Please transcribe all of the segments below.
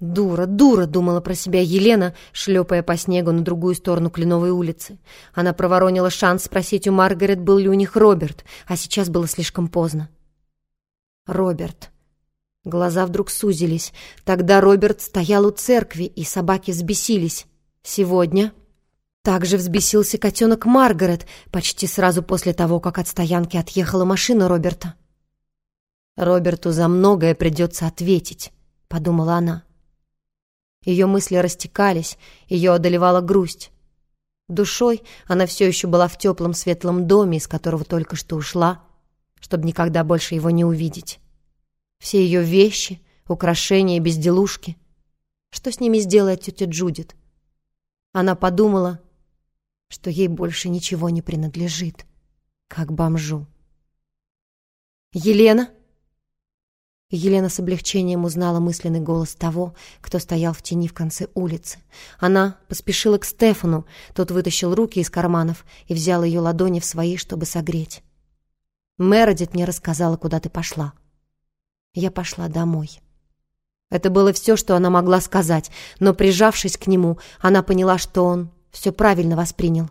«Дура, дура!» — думала про себя Елена, шлепая по снегу на другую сторону Кленовой улицы. Она проворонила шанс спросить у Маргарет, был ли у них Роберт, а сейчас было слишком поздно. Роберт. Глаза вдруг сузились. Тогда Роберт стоял у церкви, и собаки взбесились. Сегодня также взбесился котенок Маргарет почти сразу после того, как от стоянки отъехала машина Роберта. «Роберту за многое придется ответить», — подумала она. Ее мысли растекались, ее одолевала грусть. Душой она все еще была в теплом светлом доме, из которого только что ушла, чтобы никогда больше его не увидеть. Все ее вещи, украшения, безделушки. Что с ними сделает тетя Джудит? Она подумала, что ей больше ничего не принадлежит, как бомжу. «Елена?» Елена с облегчением узнала мысленный голос того, кто стоял в тени в конце улицы. Она поспешила к Стефану, тот вытащил руки из карманов и взял ее ладони в свои, чтобы согреть. «Мередит мне рассказала, куда ты пошла». Я пошла домой. Это было все, что она могла сказать, но, прижавшись к нему, она поняла, что он все правильно воспринял.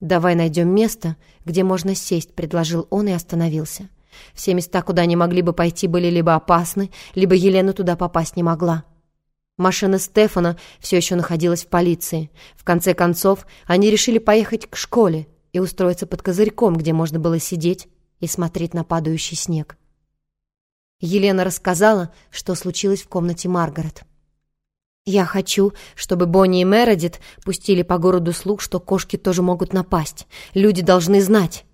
«Давай найдем место, где можно сесть», — предложил он и остановился. Все места, куда они могли бы пойти, были либо опасны, либо Елена туда попасть не могла. Машина Стефана все еще находилась в полиции. В конце концов, они решили поехать к школе и устроиться под козырьком, где можно было сидеть и смотреть на падающий снег. Елена рассказала, что случилось в комнате Маргарет. «Я хочу, чтобы Бонни и Мередит пустили по городу слух, что кошки тоже могут напасть. Люди должны знать.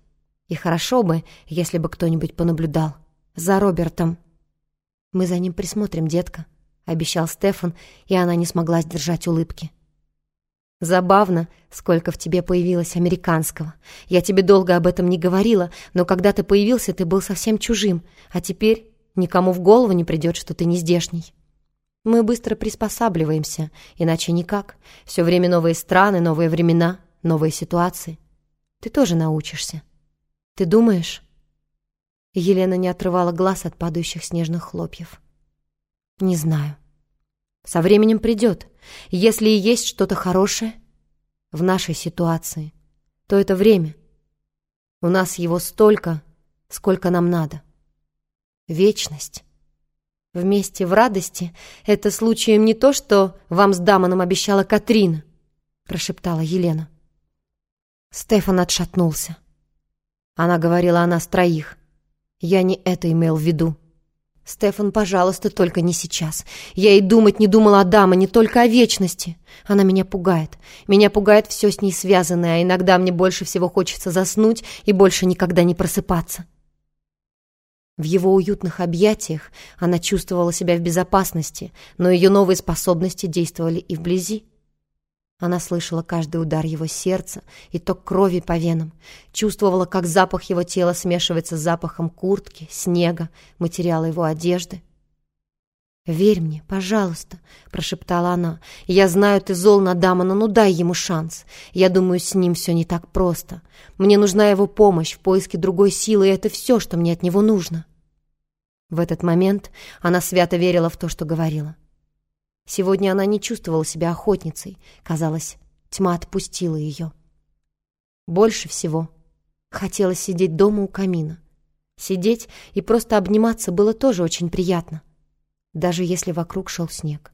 И хорошо бы, если бы кто-нибудь понаблюдал. За Робертом. Мы за ним присмотрим, детка», — обещал Стефан, и она не смогла сдержать улыбки. «Забавно, сколько в тебе появилось американского. Я тебе долго об этом не говорила, но когда ты появился, ты был совсем чужим, а теперь никому в голову не придет, что ты не здешний». Мы быстро приспосабливаемся, иначе никак. Все время новые страны, новые времена, новые ситуации. Ты тоже научишься. Ты думаешь?» Елена не отрывала глаз от падающих снежных хлопьев. «Не знаю. Со временем придет. Если и есть что-то хорошее в нашей ситуации, то это время. У нас его столько, сколько нам надо. Вечность. Вместе в радости — это случаем не то, что вам с Дамоном обещала Катрина», — прошептала Елена. Стефан отшатнулся. Она говорила о нас троих. Я не это имел в виду. «Стефан, пожалуйста, только не сейчас. Я и думать не думала о даме, не только о вечности. Она меня пугает. Меня пугает все с ней связанное, а иногда мне больше всего хочется заснуть и больше никогда не просыпаться». В его уютных объятиях она чувствовала себя в безопасности, но ее новые способности действовали и вблизи. Она слышала каждый удар его сердца и ток крови по венам, чувствовала, как запах его тела смешивается с запахом куртки, снега, материала его одежды. «Верь мне, пожалуйста», — прошептала она. «Я знаю, ты зол на Дамона, ну дай ему шанс. Я думаю, с ним все не так просто. Мне нужна его помощь в поиске другой силы, и это все, что мне от него нужно». В этот момент она свято верила в то, что говорила. Сегодня она не чувствовала себя охотницей. Казалось, тьма отпустила ее. Больше всего хотелось сидеть дома у камина. Сидеть и просто обниматься было тоже очень приятно, даже если вокруг шел снег.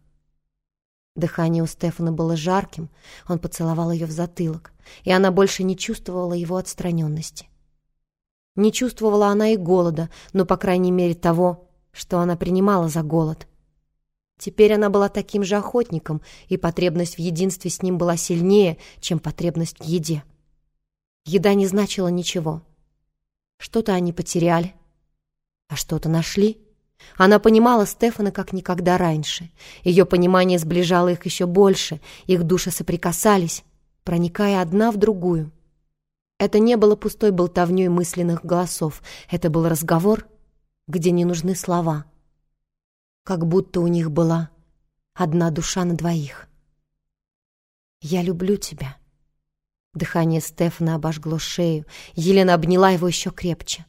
Дыхание у Стефана было жарким, он поцеловал ее в затылок, и она больше не чувствовала его отстраненности. Не чувствовала она и голода, но, по крайней мере, того, что она принимала за голод. Теперь она была таким же охотником, и потребность в единстве с ним была сильнее, чем потребность в еде. Еда не значила ничего. Что-то они потеряли, а что-то нашли. Она понимала Стефана как никогда раньше. Ее понимание сближало их еще больше, их души соприкасались, проникая одна в другую. Это не было пустой болтовней мысленных голосов, это был разговор, где не нужны слова — как будто у них была одна душа на двоих. «Я люблю тебя». Дыхание Стефана обожгло шею. Елена обняла его еще крепче.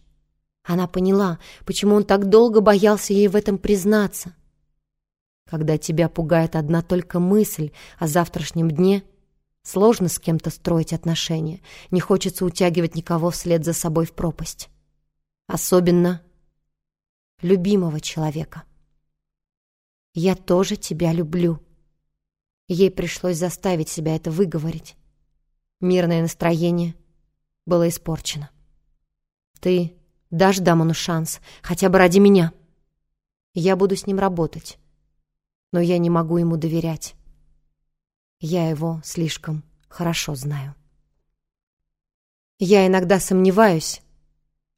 Она поняла, почему он так долго боялся ей в этом признаться. Когда тебя пугает одна только мысль о завтрашнем дне, сложно с кем-то строить отношения, не хочется утягивать никого вслед за собой в пропасть. Особенно любимого человека. «Я тоже тебя люблю». Ей пришлось заставить себя это выговорить. Мирное настроение было испорчено. «Ты дашь Дамону шанс, хотя бы ради меня. Я буду с ним работать, но я не могу ему доверять. Я его слишком хорошо знаю. Я иногда сомневаюсь,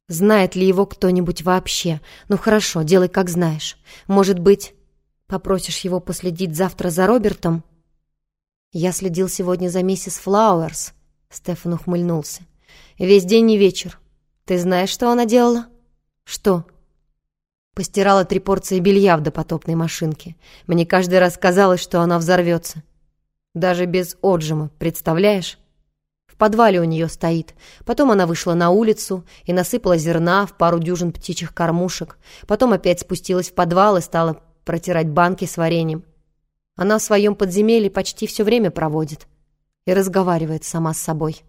знает ли его кто-нибудь вообще. Ну хорошо, делай как знаешь. Может быть, попросишь его последить завтра за Робертом?» «Я следил сегодня за миссис Флауэрс», — Стефан ухмыльнулся. «Весь день и вечер. Ты знаешь, что она делала?» «Что?» Постирала три порции белья в допотопной машинке. Мне каждый раз казалось, что она взорвется. Даже без отжима, представляешь? В подвале у нее стоит. Потом она вышла на улицу и насыпала зерна в пару дюжин птичьих кормушек. Потом опять спустилась в подвал и стала протирать банки с вареньем. Она в своем подземелье почти все время проводит и разговаривает сама с собой.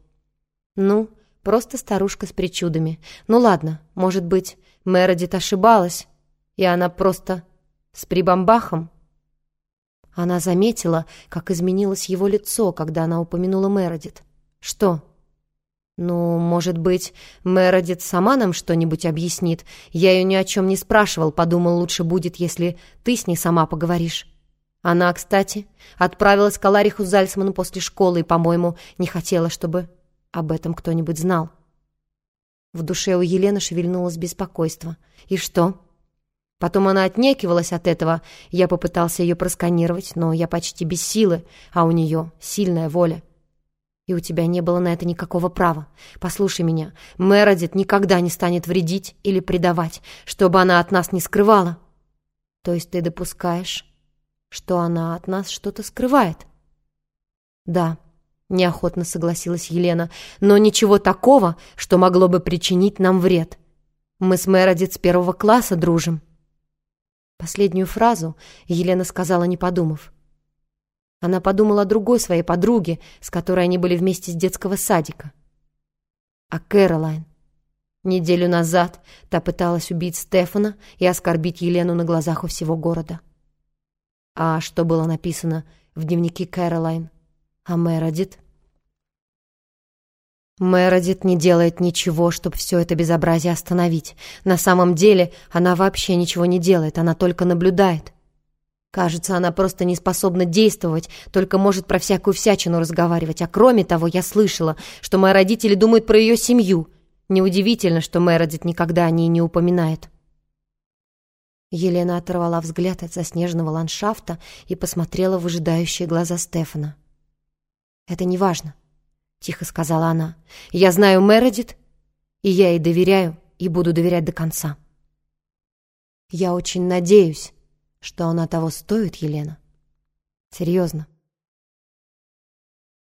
Ну, просто старушка с причудами. Ну ладно, может быть, Мередит ошибалась, и она просто с прибамбахом. Она заметила, как изменилось его лицо, когда она упомянула Мередит. Что? Ну, может быть, Мередит сама нам что-нибудь объяснит. Я ее ни о чем не спрашивал, подумал, лучше будет, если ты с ней сама поговоришь. Она, кстати, отправилась к Алариху Зальцману после школы и, по-моему, не хотела, чтобы об этом кто-нибудь знал. В душе у Елены шевельнулось беспокойство. И что? Потом она отнекивалась от этого. Я попытался ее просканировать, но я почти без силы, а у нее сильная воля. И у тебя не было на это никакого права. Послушай меня, Мередит никогда не станет вредить или предавать, чтобы она от нас не скрывала. То есть ты допускаешь, что она от нас что-то скрывает. Да, неохотно согласилась Елена, но ничего такого, что могло бы причинить нам вред. Мы с Мередит с первого класса дружим. Последнюю фразу Елена сказала, не подумав. Она подумала о другой своей подруге, с которой они были вместе с детского садика. А Кэролайн. Неделю назад та пыталась убить Стефана и оскорбить Елену на глазах у всего города. А что было написано в дневнике Кэролайн? А Мередит? Мередит не делает ничего, чтобы все это безобразие остановить. На самом деле она вообще ничего не делает, она только наблюдает. Кажется, она просто не способна действовать, только может про всякую всячину разговаривать. А кроме того, я слышала, что мои родители думают про ее семью. Неудивительно, что Мередит никогда о ней не упоминает. Елена оторвала взгляд от заснеженного ландшафта и посмотрела в ожидающие глаза Стефана. «Это не важно», — тихо сказала она. «Я знаю Мередит, и я ей доверяю, и буду доверять до конца». «Я очень надеюсь, что она того стоит, Елена. Серьезно.